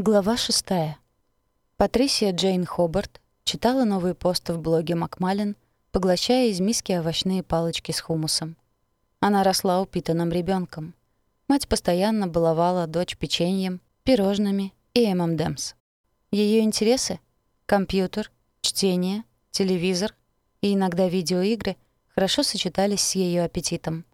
Глава шестая. Патрисия Джейн Хобарт читала новый пост в блоге Макмалин, поглощая из миски овощные палочки с хумусом. Она росла упитанным ребенком. Мать постоянно баловала дочь печеньем, пирожными и M&M's. Ее интересы — компьютер, чтение, телевизор и иногда видеоигры — хорошо сочетались с ее аппетитом.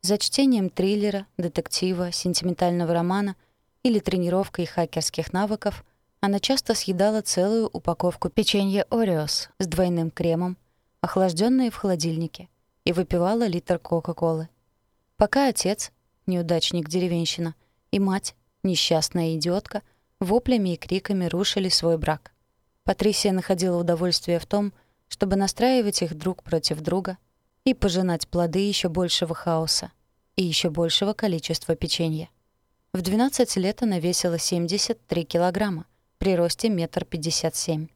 За чтением триллера, детектива, сентиментального романа — или тренировкой хакерских навыков, она часто съедала целую упаковку печенья Ореос с двойным кремом, охлажденные в холодильнике, и выпивала литр Кока-Колы. Пока отец, неудачник-деревенщина, и мать, несчастная идиотка, воплями и криками рушили свой брак. Патрисия находила удовольствие в том, чтобы настраивать их друг против друга и пожинать плоды еще большего хаоса и еще большего количества печенья. В 12 лет она весила 73 килограмма, при росте метр пятьдесят семь.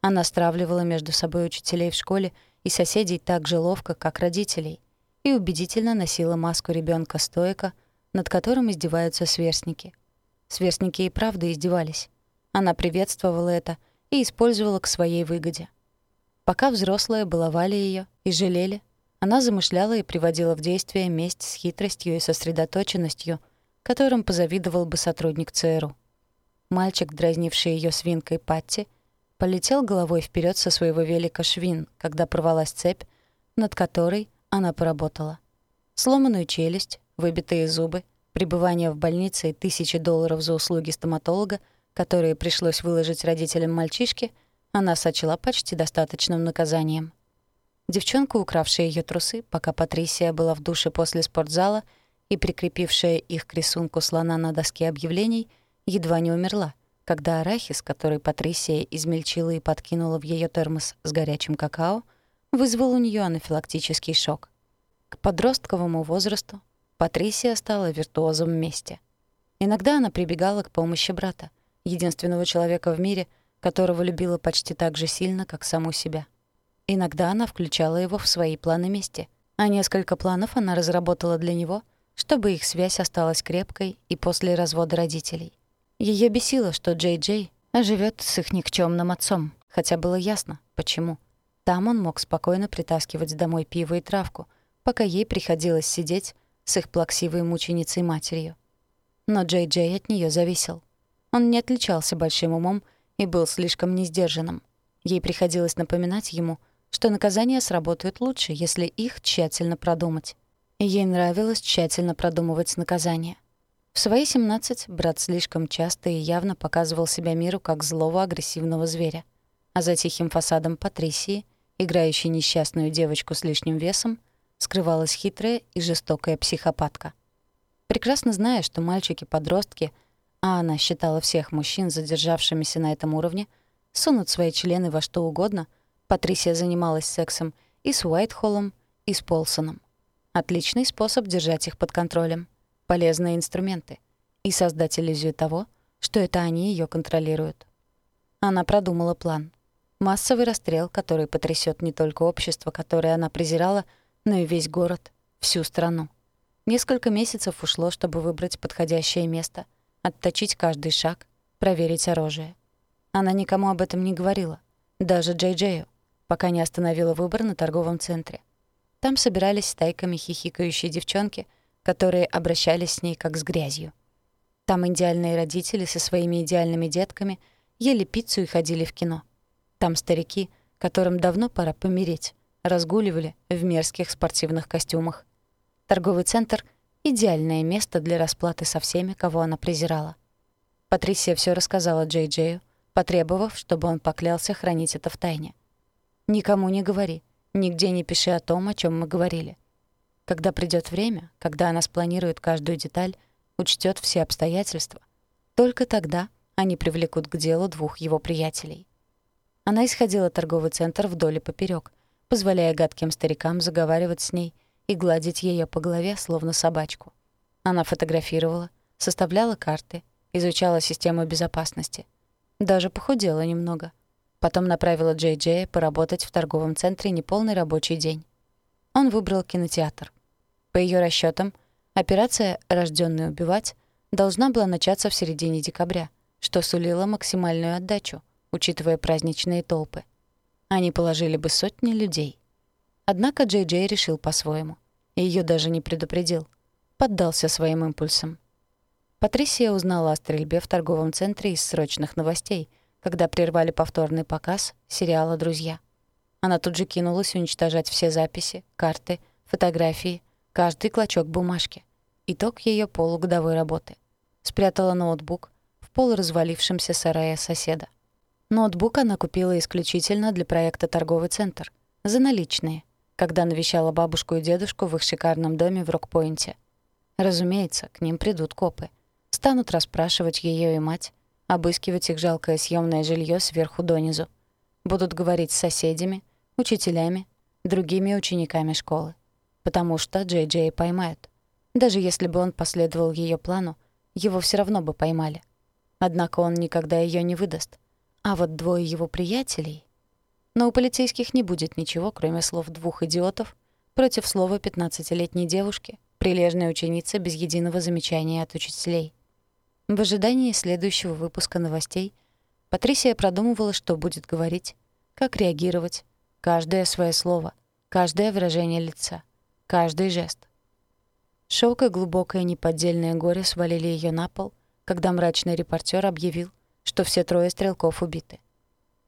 Она стравливала между собой учителей в школе и соседей так же ловко, как родителей, и убедительно носила маску ребенка стоика, над которым издеваются сверстники. Сверстники и правда издевались. Она приветствовала это и использовала к своей выгоде. Пока взрослые баловали ее и жалели, она замышляла и приводила в действие месть с хитростью и сосредоточенностью — которым позавидовал бы сотрудник ЦРУ. Мальчик, дразнивший ее свинкой Патти, полетел головой вперед со своего велика швин, когда порвалась цепь, над которой она поработала. Сломанную челюсть, выбитые зубы, пребывание в больнице и тысячи долларов за услуги стоматолога, которые пришлось выложить родителям мальчишки, она сочла почти достаточным наказанием. Девчонка, укравшая ее трусы, пока Патрисия была в душе после спортзала — и прикрепившая их к рисунку слона на доске объявлений, едва не умерла, когда арахис, который Патрисия измельчила и подкинула в ее термос с горячим какао, вызвал у нее анафилактический шок. К подростковому возрасту Патрисия стала виртуозом мести. Иногда она прибегала к помощи брата, единственного человека в мире, которого любила почти так же сильно, как саму себя. Иногда она включала его в свои планы мести, а несколько планов она разработала для него — чтобы их связь осталась крепкой и после развода родителей. Ее бесило, что Джей Джей живет с их никчемным отцом, хотя было ясно, почему. Там он мог спокойно притаскивать домой пиво и травку, пока ей приходилось сидеть с их плаксивой мученицей матерью. Но Джей Джей от нее зависел. Он не отличался большим умом и был слишком несдержанным. Ей приходилось напоминать ему, что наказания сработают лучше, если их тщательно продумать. Ей нравилось тщательно продумывать наказание. В свои 17 брат слишком часто и явно показывал себя миру как злого агрессивного зверя. А за тихим фасадом Патрисии, играющей несчастную девочку с лишним весом, скрывалась хитрая и жестокая психопатка. Прекрасно зная, что мальчики-подростки, а она считала всех мужчин, задержавшимися на этом уровне, сунут свои члены во что угодно, Патрисия занималась сексом и с Уайтхоллом, и с Полсоном. Отличный способ держать их под контролем. Полезные инструменты. И создать иллюзию того, что это они ее контролируют. Она продумала план. Массовый расстрел, который потрясет не только общество, которое она презирала, но и весь город, всю страну. Несколько месяцев ушло, чтобы выбрать подходящее место, отточить каждый шаг, проверить оружие. Она никому об этом не говорила, даже Джей Джею, пока не остановила выбор на торговом центре — там собирались стайками хихикающие девчонки, которые обращались с ней как с грязью. Там идеальные родители со своими идеальными детками ели пиццу и ходили в кино. Там старики, которым давно пора помереть, разгуливали в мерзких спортивных костюмах. Торговый центр — идеальное место для расплаты со всеми, кого она презирала. Патрисия все рассказала Джей Джею, потребовав, чтобы он поклялся хранить это в тайне. «Никому не говори», Нигде не пиши о том, о чем мы говорили. Когда придет время, когда она спланирует каждую деталь, учтет все обстоятельства, только тогда они привлекут к делу двух его приятелей. Она исходила торговый центр вдоль и поперёк, позволяя гадким старикам заговаривать с ней и гладить ее по голове, словно собачку. Она фотографировала, составляла карты, изучала систему безопасности. Даже похудела немного — Потом направила Джей Джея поработать в торговом центре неполный рабочий день. Он выбрал кинотеатр. По ее расчетам, операция «Рожденный убивать» должна была начаться в середине декабря, что сулило максимальную отдачу, учитывая праздничные толпы. Они положили бы сотни людей. Однако Джей Джей решил по-своему. Ее даже не предупредил. Поддался своим импульсам. Патрисия узнала о стрельбе в торговом центре из срочных новостей, когда прервали повторный показ сериала «Друзья». Она тут же кинулась уничтожать все записи, карты, фотографии, каждый клочок бумажки. Итог ее полугодовой работы. Спрятала ноутбук в полуразвалившемся сарае соседа. Ноутбук она купила исключительно для проекта «Торговый центр», за наличные, когда навещала бабушку и дедушку в их шикарном доме в Рокпойнте. Разумеется, к ним придут копы. Станут расспрашивать ее и мать, обыскивать их жалкое съемное жилье сверху донизу. Будут говорить с соседями, учителями, другими учениками школы. Потому что Джей Джей поймают. Даже если бы он последовал ее плану, его все равно бы поймали. Однако он никогда ее не выдаст. А вот двое его приятелей... Но у полицейских не будет ничего, кроме слов двух идиотов против слова 15-летней девушки, прилежной ученицы без единого замечания от учителей. В ожидании следующего выпуска новостей Патрисия продумывала, что будет говорить, как реагировать, каждое свое слово, каждое выражение лица, каждый жест. Шок и глубокое неподдельное горе свалили ее на пол, когда мрачный репортер объявил, что все трое стрелков убиты.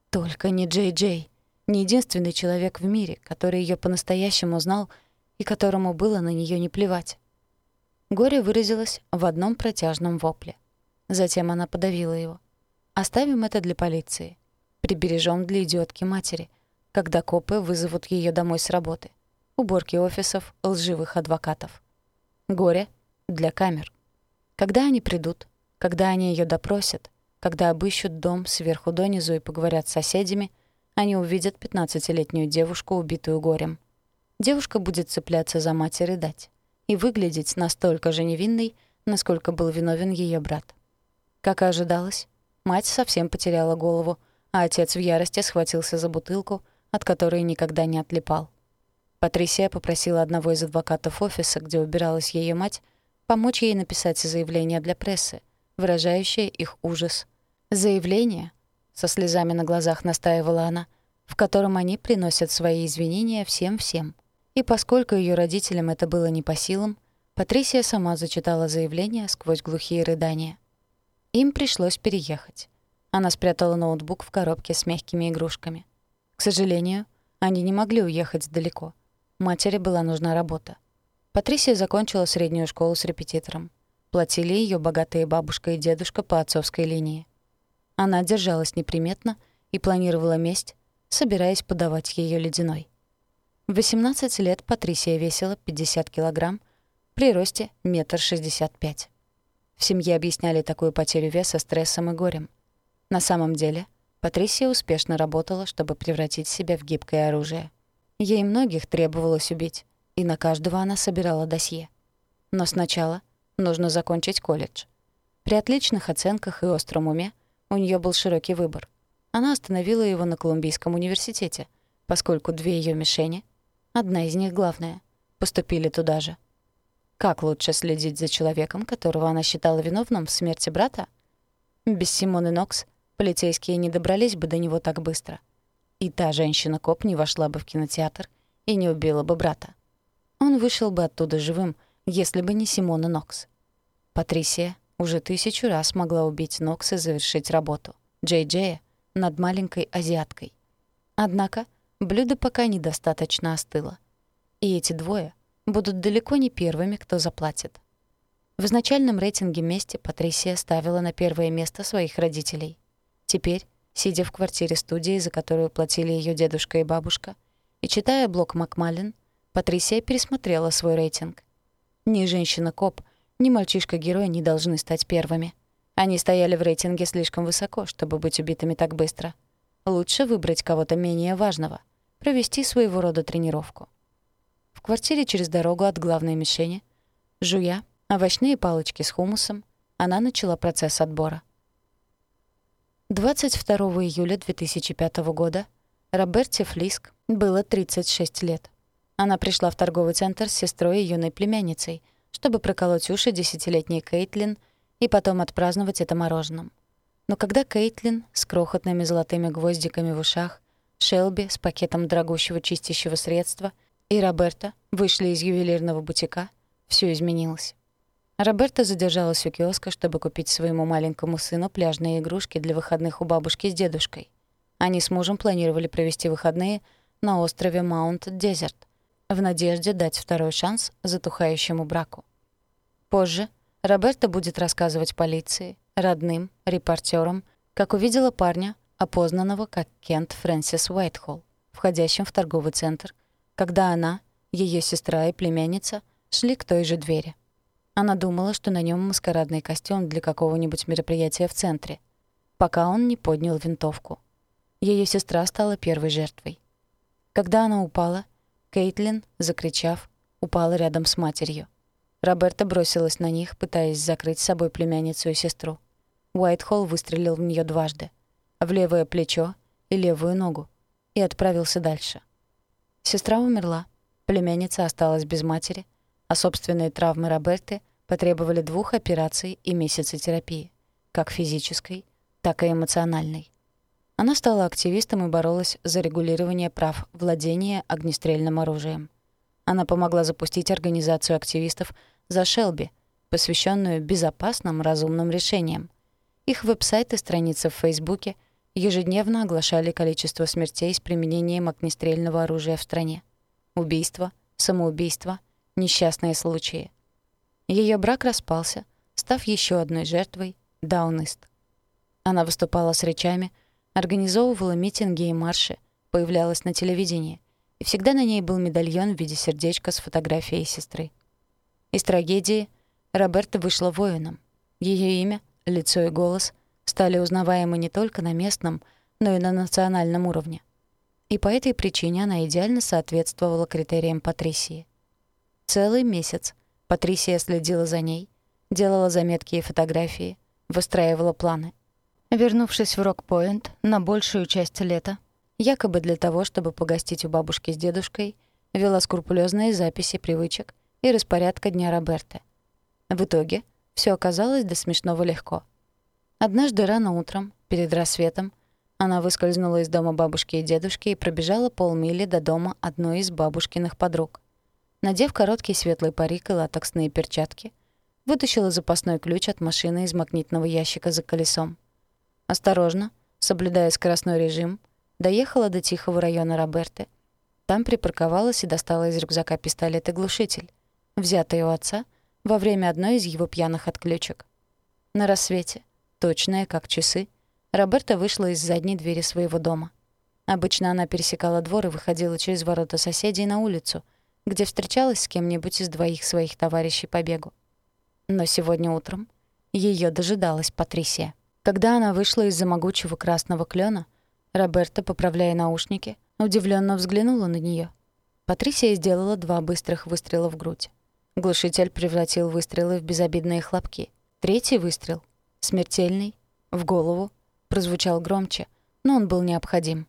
Только не Джей Джей, не единственный человек в мире, который ее по-настоящему знал и которому было на нее не плевать. Горе выразилось в одном протяжном вопле. Затем она подавила его. Оставим это для полиции. Прибережем для идиотки матери, когда копы вызовут ее домой с работы. Уборки офисов лживых адвокатов. Горе для камер. Когда они придут, когда они ее допросят, когда обыщут дом сверху донизу и поговорят с соседями, они увидят пятнадцатилетнюю девушку, убитую горем. Девушка будет цепляться за мать и рыдать. И выглядеть настолько же невинной, насколько был виновен ее брат. Как и ожидалось, мать совсем потеряла голову, а отец в ярости схватился за бутылку, от которой никогда не отлипал. Патрисия попросила одного из адвокатов офиса, где убиралась ее мать, помочь ей написать заявление для прессы, выражающее их ужас. Заявление, со слезами на глазах настаивала она, в котором они приносят свои извинения всем-всем. И поскольку ее родителям это было не по силам, Патрисия сама зачитала заявление сквозь глухие рыдания. Им пришлось переехать. Она спрятала ноутбук в коробке с мягкими игрушками. К сожалению, они не могли уехать далеко — Матери была нужна работа. Патрисия закончила среднюю школу с репетитором. Платили ее богатые бабушка и дедушка по отцовской линии. Она держалась неприметно и планировала месть, собираясь подавать ее ледяной. В 18 лет Патрисия весила 50 килограмм, при росте — метр шестьдесят пять. В семье объясняли такую потерю веса стрессом и горем. На самом деле, Патрисия успешно работала, чтобы превратить себя в гибкое оружие. Ей многих требовалось убить, и на каждого она собирала досье. Но сначала нужно закончить колледж. При отличных оценках и остром уме у нее был широкий выбор. Она остановила его на Колумбийском университете, поскольку две ее мишени, одна из них главная, поступили туда же. Как лучше следить за человеком, которого она считала виновным в смерти брата? Без Симоны Нокс полицейские не добрались бы до него так быстро — и та женщина-коп не вошла бы в кинотеатр и не убила бы брата. Он вышел бы оттуда живым, если бы не Симона Нокс. Патрисия уже тысячу раз могла убить Нокс и завершить работу. Джей Джея над маленькой азиаткой. Однако блюдо пока недостаточно остыло. И эти двое будут далеко не первыми, кто заплатит. В изначальном рейтинге мести Патрисия ставила на первое место своих родителей. Теперь Сидя в квартире-студии, за которую платили ее дедушка и бабушка, и читая блог Макмалин, Патрисия пересмотрела свой рейтинг. Ни женщина-коп, ни мальчишка-герой не должны стать первыми. Они стояли в рейтинге слишком высоко, чтобы быть убитыми так быстро. Лучше выбрать кого-то менее важного, провести своего рода тренировку. Квартире через дорогу от главной мишени, жуя овощные палочки с хумусом, она начала процесс отбора. 22 июля 2005 года Роберте Флиск было 36 лет. Она пришла в торговый центр с сестрой и юной племянницей, чтобы проколоть уши десятилетней Кейтлин и потом отпраздновать это мороженым. Но когда Кейтлин с крохотными золотыми гвоздиками в ушах, Шелби с пакетом дорогущего чистящего средства и Роберта вышли из ювелирного бутика, все изменилось. Роберта задержалась у киоска, чтобы купить своему маленькому сыну пляжные игрушки для выходных у бабушки с дедушкой. Они с мужем планировали провести выходные на острове Маунт-Дезерт в надежде дать второй шанс затухающему браку. Позже Роберта будет рассказывать полиции, родным, репортерам, как увидела парня, опознанного как Кент Фрэнсис Уайтхолл, входящим в торговый центр, когда она, ее сестра и племянница шли к той же двери. Она думала, что на нем маскарадный костюм для какого-нибудь мероприятия в центре, пока он не поднял винтовку. Ее сестра стала первой жертвой. Когда она упала, Кейтлин, закричав, упала рядом с матерью. Роберта бросилась на них, пытаясь закрыть собой племянницу и сестру. Уайтхолл выстрелил в нее дважды — в левое плечо и левую ногу — и отправился дальше. Сестра умерла, племянница осталась без матери, а собственные травмы Роберты потребовали двух операций и месяца терапии, как физической, так и эмоциональной. Она стала активистом и боролась за регулирование прав владения огнестрельным оружием. Она помогла запустить организацию активистов за Шелби, посвященную безопасным разумным решениям. Их веб-сайт и страницы в Фейсбуке ежедневно оглашали количество смертей с применением огнестрельного оружия в стране. Убийства, самоубийства, несчастные случаи. Ее брак распался, став еще одной жертвой Даунист. Она выступала с речами — Организовывала митинги и марши, появлялась на телевидении, и всегда на ней был медальон в виде сердечка с фотографией сестры. Из трагедии Роберта вышла воином. Ее имя, лицо и голос стали узнаваемы не только на местном, но и на национальном уровне. И по этой причине она идеально соответствовала критериям Патрисии. Целый месяц Патрисия следила за ней, делала заметки и фотографии, выстраивала планы — Вернувшись в Рок-Пойнт на большую часть лета, якобы для того, чтобы погостить у бабушки с дедушкой, вела скрупулезные записи привычек и распорядка дня Роберты. В итоге все оказалось до смешного легко. Однажды рано утром, перед рассветом, она выскользнула из дома бабушки и дедушки и пробежала полмили до дома одной из бабушкиных подруг. Надев короткий светлый парик и латексные перчатки, вытащила запасной ключ от машины из магнитного ящика за колесом. Осторожно, соблюдая скоростной режим, доехала до тихого района Роберты. Там припарковалась и достала из рюкзака пистолет и глушитель, взятый у отца во время одной из его пьяных отключек. На рассвете, точная как часы, Роберта вышла из задней двери своего дома. Обычно она пересекала двор и выходила через ворота соседей на улицу, где встречалась с кем-нибудь из двоих своих товарищей по бегу. Но сегодня утром ее дожидалась Патрисия. Когда она вышла из-за могучего красного клена, Роберта, поправляя наушники, удивленно взглянула на нее. Патрисия сделала два быстрых выстрела в грудь. Глушитель превратил выстрелы в безобидные хлопки. Третий выстрел, смертельный, в голову, прозвучал громче, но он был необходим.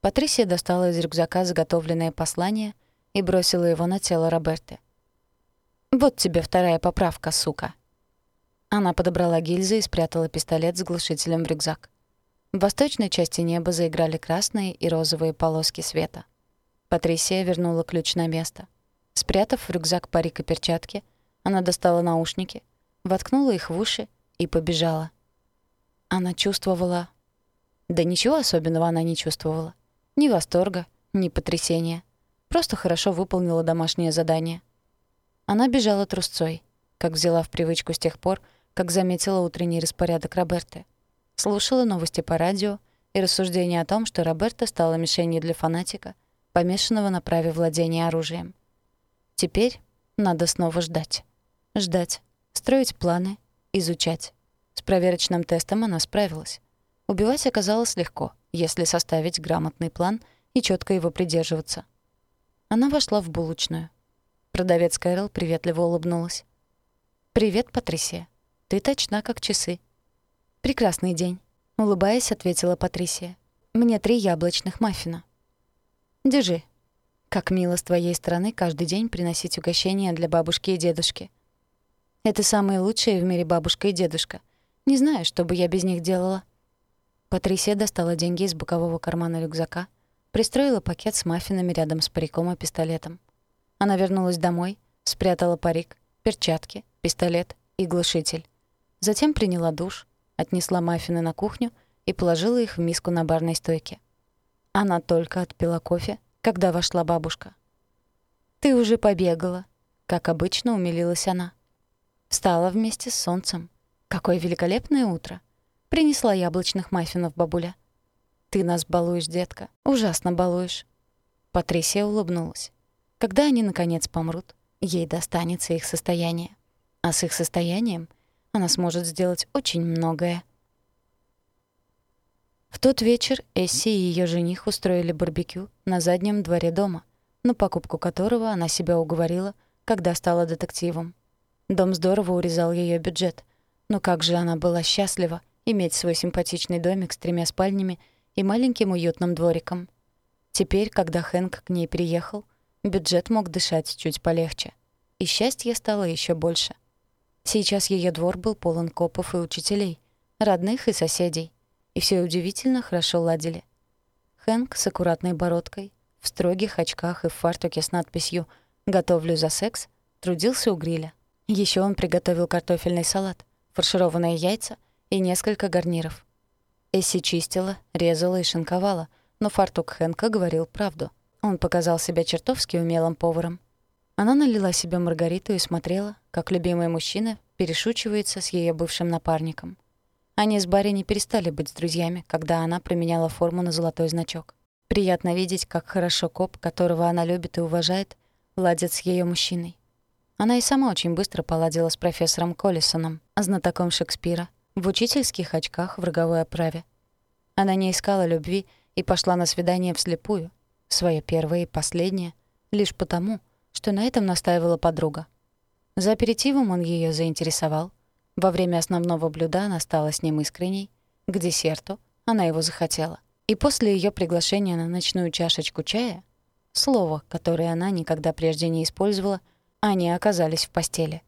Патрисия достала из рюкзака заготовленное послание и бросила его на тело Роберты. «Вот тебе вторая поправка, сука», она подобрала гильзы и спрятала пистолет с глушителем в рюкзак. В восточной части неба заиграли красные и розовые полоски света. Патрисия вернула ключ на место. Спрятав в рюкзак парик и перчатки, она достала наушники, воткнула их в уши и побежала. Она чувствовала... Да ничего особенного она не чувствовала. Ни восторга, ни потрясения. Просто хорошо выполнила домашнее задание. Она бежала трусцой, как взяла в привычку с тех пор, как заметила утренний распорядок Роберты. Слушала новости по радио и рассуждения о том, что Роберта стала мишенью для фанатика, помешанного на праве владения оружием. Теперь надо снова ждать. Ждать, строить планы, изучать. С проверочным тестом она справилась. Убивать оказалось легко, если составить грамотный план и четко его придерживаться. Она вошла в булочную. Продавец Кэрол приветливо улыбнулась. «Привет, Патрисия. Ты точна, как часы». «Прекрасный день», — улыбаясь, ответила Патрисия. «Мне три яблочных маффина». «Держи». «Как мило с твоей стороны каждый день приносить угощения для бабушки и дедушки». «Это самые лучшие в мире бабушка и дедушка. Не знаю, что бы я без них делала». Патрисия достала деньги из бокового кармана рюкзака, пристроила пакет с маффинами рядом с париком и пистолетом. Она вернулась домой, спрятала парик, перчатки, пистолет и глушитель. Затем приняла душ, отнесла маффины на кухню и положила их в миску на барной стойке. Она только отпила кофе, когда вошла бабушка. «Ты уже побегала», — как обычно умилилась она. Встала вместе с солнцем. Какое великолепное утро. Принесла яблочных маффинов бабуля. Ты нас балуешь, детка. Ужасно балуешь. Патрисия улыбнулась. Когда они, наконец, помрут, ей достанется их состояние. А с их состоянием она сможет сделать очень многое. В тот вечер Эсси и ее жених устроили барбекю на заднем дворе дома, на покупку которого она себя уговорила, когда стала детективом. Дом здорово урезал ее бюджет, но как же она была счастлива иметь свой симпатичный домик с тремя спальнями и маленьким уютным двориком. Теперь, когда Хэнк к ней приехал, бюджет мог дышать чуть полегче. И счастье стало еще больше. Сейчас ее двор был полон копов и учителей, родных и соседей и все удивительно хорошо ладили. Хэнк с аккуратной бородкой, в строгих очках и в фартуке с надписью «Готовлю за секс» трудился у гриля. Еще он приготовил картофельный салат, фаршированные яйца и несколько гарниров. Эсси чистила, резала и шинковала, но фартук Хэнка говорил правду. Он показал себя чертовски умелым поваром. Она налила себе маргариту и смотрела, как любимый мужчина перешучивается с ее бывшим напарником. Они с Барри не перестали быть друзьями, когда она променяла форму на золотой значок. Приятно видеть, как хорошо коп, которого она любит и уважает, ладит с ее мужчиной. Она и сама очень быстро поладила с профессором Коллисоном, знатоком Шекспира, в учительских очках в роговой оправе. Она не искала любви и пошла на свидание вслепую, свое первое и последнее, лишь потому, что на этом настаивала подруга. За аперитивом он ее заинтересовал — во время основного блюда она стала с ним искренней. К десерту она его захотела. И после ее приглашения на ночную чашечку чая, слово, которое она никогда прежде не использовала, они оказались в постели.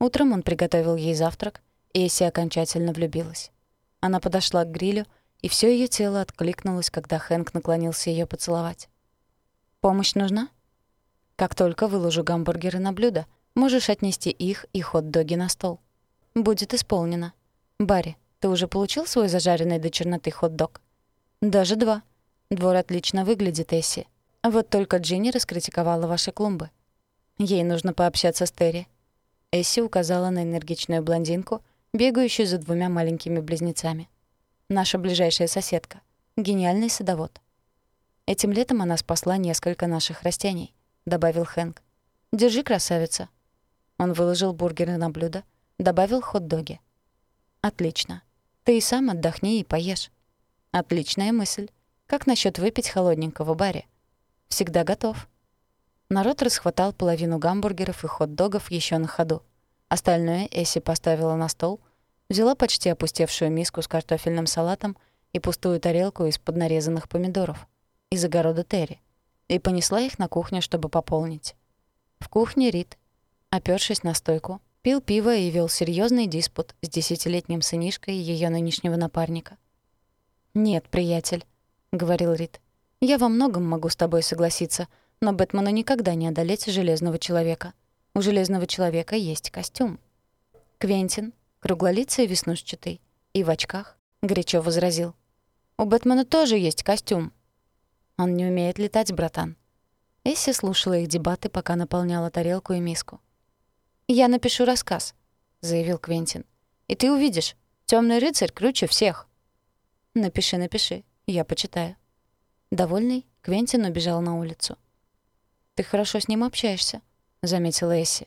Утром он приготовил ей завтрак, и Эсси окончательно влюбилась. Она подошла к грилю, и все ее тело откликнулось, когда Хэнк наклонился ее поцеловать. «Помощь нужна?» «Как только выложу гамбургеры на блюдо, можешь отнести их и хот-доги на стол». «Будет исполнено. Барри, ты уже получил свой зажаренный до черноты хот-дог?» «Даже два. Двор отлично выглядит, Эсси. Вот только Джинни раскритиковала ваши клумбы. Ей нужно пообщаться с Терри». Эсси указала на энергичную блондинку, бегающую за двумя маленькими близнецами. «Наша ближайшая соседка. Гениальный садовод». «Этим летом она спасла несколько наших растений», — добавил Хэнк. «Держи, красавица». Он выложил бургеры на блюдо, Добавил хот-доги. «Отлично. Ты и сам отдохни и поешь». «Отличная мысль. Как насчет выпить холодненького баре?» «Всегда готов». Народ расхватал половину гамбургеров и хот-догов еще на ходу. Остальное Эсси поставила на стол, взяла почти опустевшую миску с картофельным салатом и пустую тарелку из-под нарезанных помидоров из огорода Терри и понесла их на кухню, чтобы пополнить. В кухне Рид, опёршись на стойку, Пил пиво и вел серьезный диспут с десятилетним сынишкой ее нынешнего напарника. «Нет, приятель», — говорил Рид, — «я во многом могу с тобой согласиться, но Бэтмену никогда не одолеть Железного Человека. У Железного Человека есть костюм». Квентин, круглолицый и веснушчатый, и в очках, горячо возразил. «У Бэтмена тоже есть костюм». «Он не умеет летать, братан». Эсси слушала их дебаты, пока наполняла тарелку и миску. «Я напишу рассказ», — заявил Квентин. «И ты увидишь, темный рыцарь круче всех». «Напиши, напиши, я почитаю». Довольный, Квентин убежал на улицу. «Ты хорошо с ним общаешься», — заметила Эсси.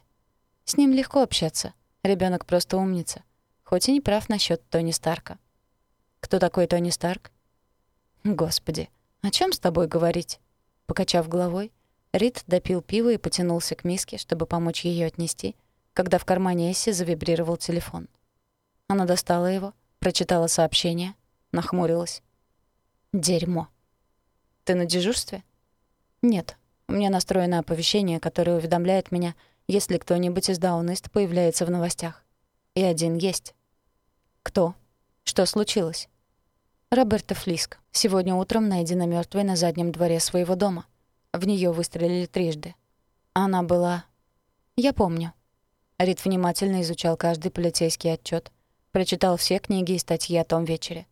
«С ним легко общаться. Ребенок просто умница. Хоть и не прав насчет Тони Старка». «Кто такой Тони Старк?» «Господи, о чем с тобой говорить?» Покачав головой, Рид допил пиво и потянулся к миске, чтобы помочь ее отнести — когда в кармане Эсси завибрировал телефон. Она достала его, прочитала сообщение, нахмурилась. «Дерьмо». «Ты на дежурстве?» «Нет. У меня настроено оповещение, которое уведомляет меня, если кто-нибудь из Даунист появляется в новостях. И один есть». «Кто? Что случилось?» «Роберта Флиск. Сегодня утром найдена мертвой на заднем дворе своего дома. В нее выстрелили трижды. Она была... Я помню». Рид внимательно изучал каждый полицейский отчет, прочитал все книги и статьи о том вечере.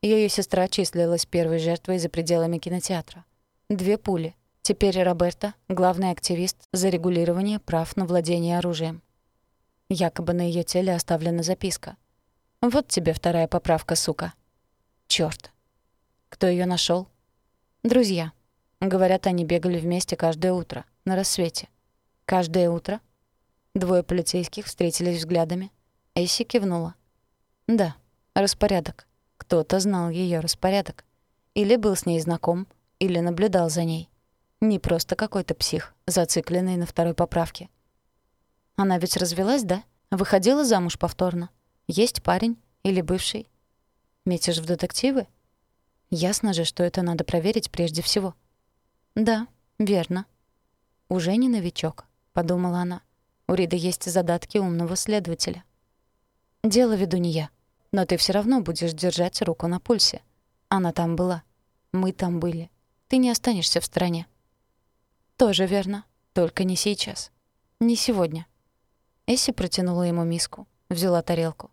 Ее сестра числилась первой жертвой за пределами кинотеатра. Две пули. Теперь Роберта — главный активист за регулирование прав на владение оружием. Якобы на ее теле оставлена записка. «Вот тебе вторая поправка, сука». Черт. Кто ее нашел? Друзья. Говорят, они бегали вместе каждое утро, на рассвете. Каждое утро? Двое полицейских встретились взглядами. Эсси кивнула. Да, распорядок. Кто-то знал ее распорядок. Или был с ней знаком, или наблюдал за ней. Не просто какой-то псих, зацикленный на второй поправке. Она ведь развелась, да? Выходила замуж повторно. Есть парень или бывший? Метишь в детективы? Ясно же, что это надо проверить прежде всего. Да, верно. Уже не новичок, подумала она. У Рида есть задатки умного следователя. Дело веду не я. Но ты все равно будешь держать руку на пульсе. Она там была. Мы там были. Ты не останешься в стороне. Тоже верно. Только не сейчас. Не сегодня. Эсси протянула ему миску, взяла тарелку.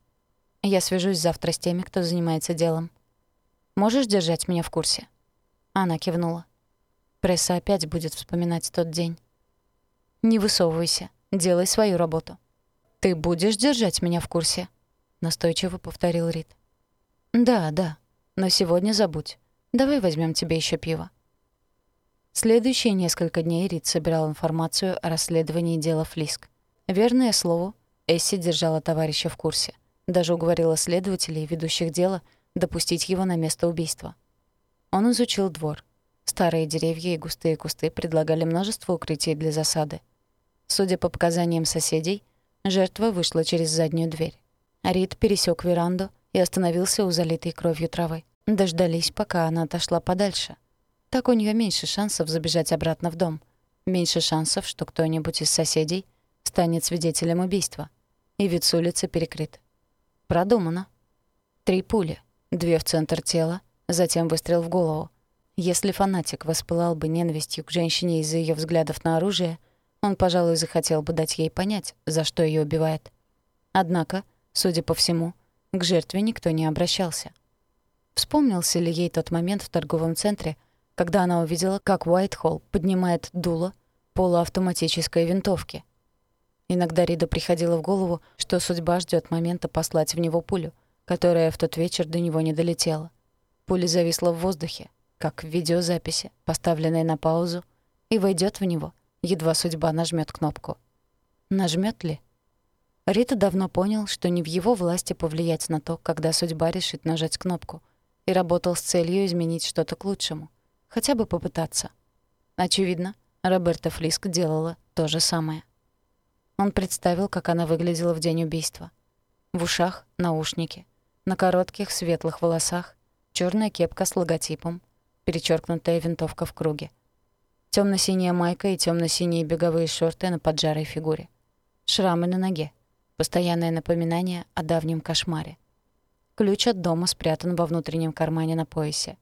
Я свяжусь завтра с теми, кто занимается делом. Можешь держать меня в курсе?» Она кивнула. Пресса опять будет вспоминать тот день. «Не высовывайся. Делай свою работу». «Ты будешь держать меня в курсе?» Настойчиво повторил Рид. «Да, да. Но сегодня забудь. Давай возьмем тебе еще пиво». Следующие несколько дней Рид собирал информацию о расследовании дела Флиск. Верное слово, Эсси держала товарища в курсе. Даже уговорила следователей, ведущих дело, допустить его на место убийства. Он изучил двор. Старые деревья и густые кусты предлагали множество укрытий для засады. Судя по показаниям соседей, жертва вышла через заднюю дверь. Рид пересек веранду и остановился у залитой кровью травы. Дождались, пока она отошла подальше. Так у нее меньше шансов забежать обратно в дом. Меньше шансов, что кто-нибудь из соседей станет свидетелем убийства. И вид с улицы перекрыт. Продумано. Три пули. Две в центр тела, затем выстрел в голову. Если фанатик воспылал бы ненавистью к женщине из-за ее взглядов на оружие, он, пожалуй, захотел бы дать ей понять, за что ее убивает. Однако, судя по всему, к жертве никто не обращался. Вспомнился ли ей тот момент в торговом центре, когда она увидела, как Уайтхолл поднимает дуло полуавтоматической винтовки. Иногда Рида приходило в голову, что судьба ждет момента послать в него пулю, которая в тот вечер до него не долетела. Пуля зависла в воздухе, как в видеозаписи, поставленной на паузу, и войдет в него, едва судьба нажмет кнопку. Нажмет ли? Рита давно понял, что не в его власти повлиять на то, когда судьба решит нажать кнопку, и работал с целью изменить что-то к лучшему. Хотя бы попытаться. Очевидно, Роберта Флиск делала то же самое. Он представил, как она выглядела в день убийства. В ушах — наушники. На коротких светлых волосах — черная кепка с логотипом, перечеркнутая винтовка в круге. темно синяя майка и темно синие беговые шорты на поджарой фигуре. Шрамы на ноге. Постоянное напоминание о давнем кошмаре. Ключ от дома спрятан во внутреннем кармане на поясе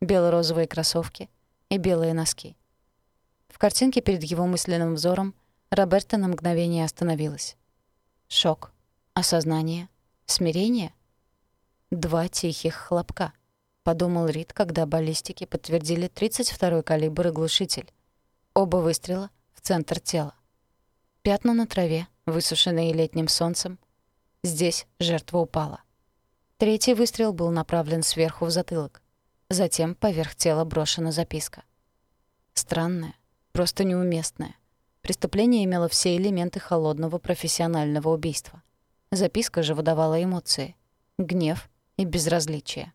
бело-розовые кроссовки и белые носки. В картинке перед его мысленным взором Роберта на мгновение остановилась. Шок, осознание, смирение. Два тихих хлопка, подумал Рид, когда баллистики подтвердили 32-й калибр и глушитель. Оба выстрела в центр тела. Пятна на траве, высушенные летним солнцем. Здесь жертва упала. Третий выстрел был направлен сверху в затылок. Затем поверх тела брошена записка. Странная, просто неуместная. Преступление имело все элементы холодного профессионального убийства. Записка же выдавала эмоции. Гнев и безразличие.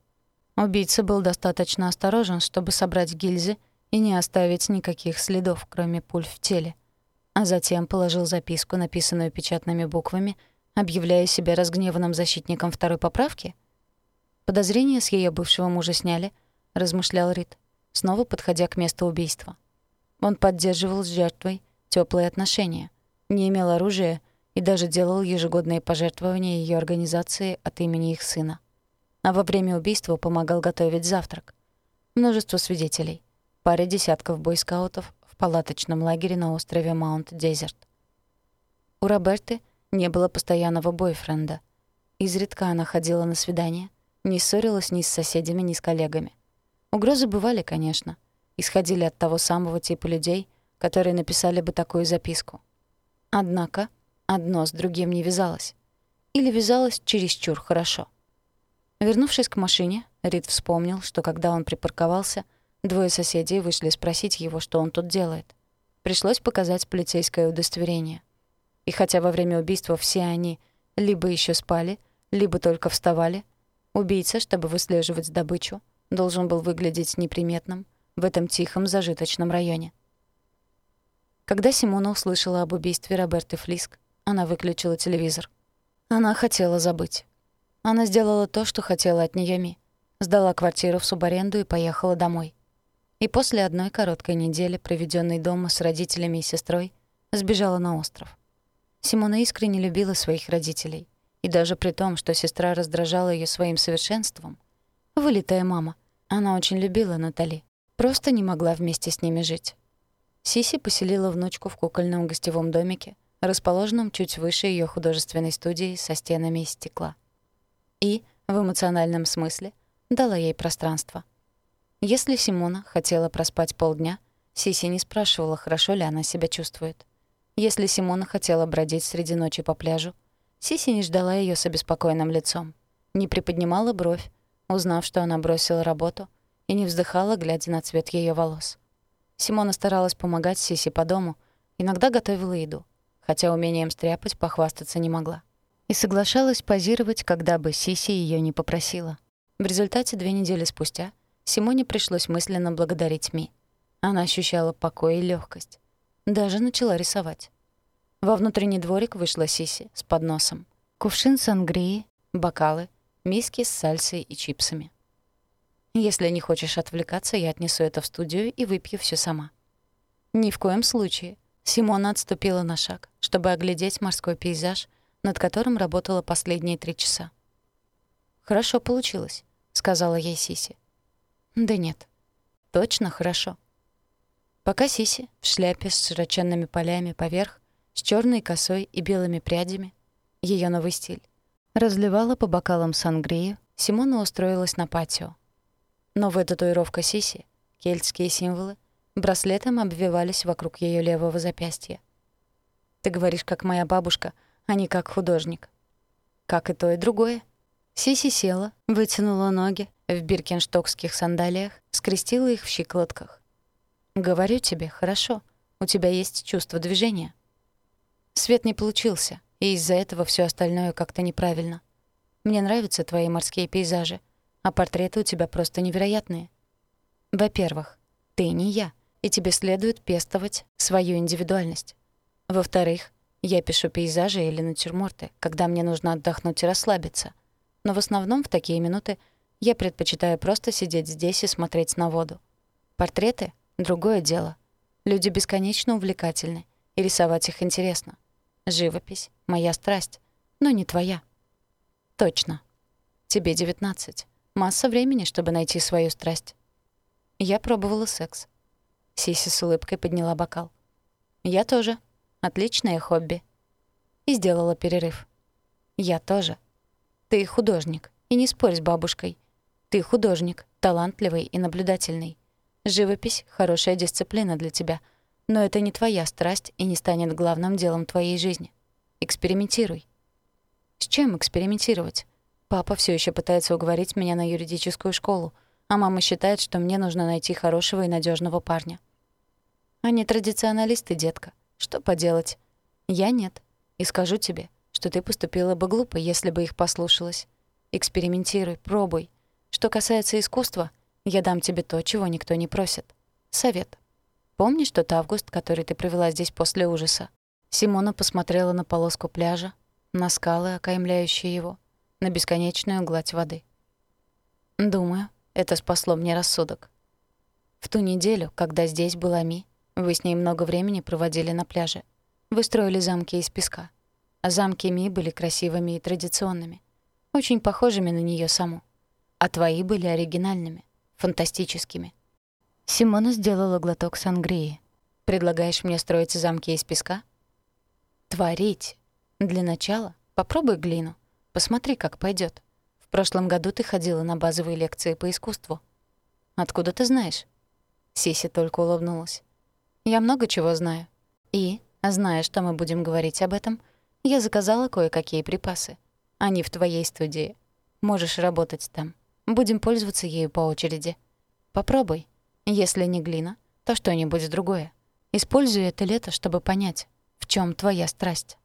Убийца был достаточно осторожен, чтобы собрать гильзы и не оставить никаких следов, кроме пуль в теле. А затем положил записку, написанную печатными буквами, объявляя себя разгневанным защитником второй поправки? Подозрения с ее бывшего мужа сняли — размышлял Рид, снова подходя к месту убийства. Он поддерживал с жертвой теплые отношения, не имел оружия и даже делал ежегодные пожертвования ее организации от имени их сына. А во время убийства помогал готовить завтрак. Множество свидетелей. Пара десятков бойскаутов в палаточном лагере на острове Маунт-Дезерт. У Роберты не было постоянного бойфренда. Изредка она ходила на свидания, не ссорилась ни с соседями, ни с коллегами. Угрозы бывали, конечно. Исходили от того самого типа людей, которые написали бы такую записку. Однако одно с другим не вязалось. Или вязалось чересчур хорошо. Вернувшись к машине, Рид вспомнил, что когда он припарковался, двое соседей вышли спросить его, что он тут делает. Пришлось показать полицейское удостоверение. И хотя во время убийства все они либо еще спали, либо только вставали, убийца, чтобы выслеживать добычу, должен был выглядеть неприметным в этом тихом зажиточном районе. Когда Симона услышала об убийстве Роберты Флиск, она выключила телевизор. Она хотела забыть. Она сделала то, что хотела от неё Ми. Сдала квартиру в субаренду и поехала домой. И после одной короткой недели, проведенной дома с родителями и сестрой, сбежала на остров. Симона искренне любила своих родителей. И даже при том, что сестра раздражала её своим совершенством, вылитая мама, она очень любила Натали. Просто не могла вместе с ними жить. Сиси поселила внучку в кукольном гостевом домике, расположенном чуть выше ее художественной студии со стенами из стекла. И, в эмоциональном смысле, дала ей пространство. Если Симона хотела проспать полдня, Сиси не спрашивала, хорошо ли она себя чувствует. Если Симона хотела бродить среди ночи по пляжу, Сиси не ждала ее с обеспокоенным лицом, не приподнимала бровь, узнав, что она бросила работу, и не вздыхала, глядя на цвет ее волос. Симона старалась помогать Сиси по дому, иногда готовила еду — хотя умением стряпать похвастаться не могла. И соглашалась позировать, когда бы Сиси ее не попросила. В результате две недели спустя Симоне пришлось мысленно благодарить Ми. Она ощущала покой и легкость. Даже начала рисовать. Во внутренний дворик вышла Сиси с подносом. Кувшин сангрии, бокалы, миски с сальсой и чипсами. «Если не хочешь отвлекаться, я отнесу это в студию и выпью все сама». «Ни в коем случае. Симона отступила на шаг, чтобы оглядеть морской пейзаж, над которым работала последние три часа. «Хорошо получилось», — сказала ей Сиси. «Да нет. Точно хорошо». Пока Сиси в шляпе с широченными полями поверх, с черной косой и белыми прядями, ее новый стиль, разливала по бокалам сангрию, Симона устроилась на патио. Новая татуировка Сиси, кельтские символы, браслетом обвивались вокруг ее левого запястья. «Ты говоришь, как моя бабушка, а не как художник». «Как и то, и другое». Сиси села, вытянула ноги в биркенштокских сандалиях, скрестила их в щиколотках. «Говорю тебе, хорошо, у тебя есть чувство движения». Свет не получился, и из-за этого все остальное как-то неправильно. Мне нравятся твои морские пейзажи, а портреты у тебя просто невероятные. Во-первых, ты не я и тебе следует пестовать свою индивидуальность. Во-вторых, я пишу пейзажи или натюрморты, когда мне нужно отдохнуть и расслабиться. Но в основном в такие минуты я предпочитаю просто сидеть здесь и смотреть на воду. Портреты — другое дело. Люди бесконечно увлекательны, и рисовать их интересно. Живопись — моя страсть, но не твоя. Точно. Тебе 19. Масса времени, чтобы найти свою страсть. Я пробовала секс. Сиси с улыбкой подняла бокал. «Я тоже. Отличное хобби». И сделала перерыв. «Я тоже. Ты художник, и не спорь с бабушкой. Ты художник, талантливый и наблюдательный. Живопись — хорошая дисциплина для тебя, но это не твоя страсть и не станет главным делом твоей жизни. Экспериментируй». «С чем экспериментировать? Папа все еще пытается уговорить меня на юридическую школу, а мама считает, что мне нужно найти хорошего и надежного парня. Они традиционалисты, детка. Что поделать? Я нет. И скажу тебе, что ты поступила бы глупо, если бы их послушалась. Экспериментируй, пробуй. Что касается искусства, я дам тебе то, чего никто не просит. Совет. Помнишь тот август, который ты провела здесь после ужаса? Симона посмотрела на полоску пляжа, на скалы, окаймляющие его, на бесконечную гладь воды. Думаю, это спасло мне рассудок. В ту неделю, когда здесь была Ми, вы с ней много времени проводили на пляже. Вы строили замки из песка. замки Ми были красивыми и традиционными, очень похожими на нее саму. А твои были оригинальными, фантастическими. Симона сделала глоток сангрии. «Предлагаешь мне строить замки из песка?» «Творить. Для начала попробуй глину. Посмотри, как пойдет. В прошлом году ты ходила на базовые лекции по искусству». «Откуда ты знаешь?» Сиси только улыбнулась. «Я много чего знаю. И, зная, что мы будем говорить об этом, я заказала кое-какие припасы. Они в твоей студии. Можешь работать там. Будем пользоваться ею по очереди. Попробуй. Если не глина, то что-нибудь другое. Используй это лето, чтобы понять, в чем твоя страсть.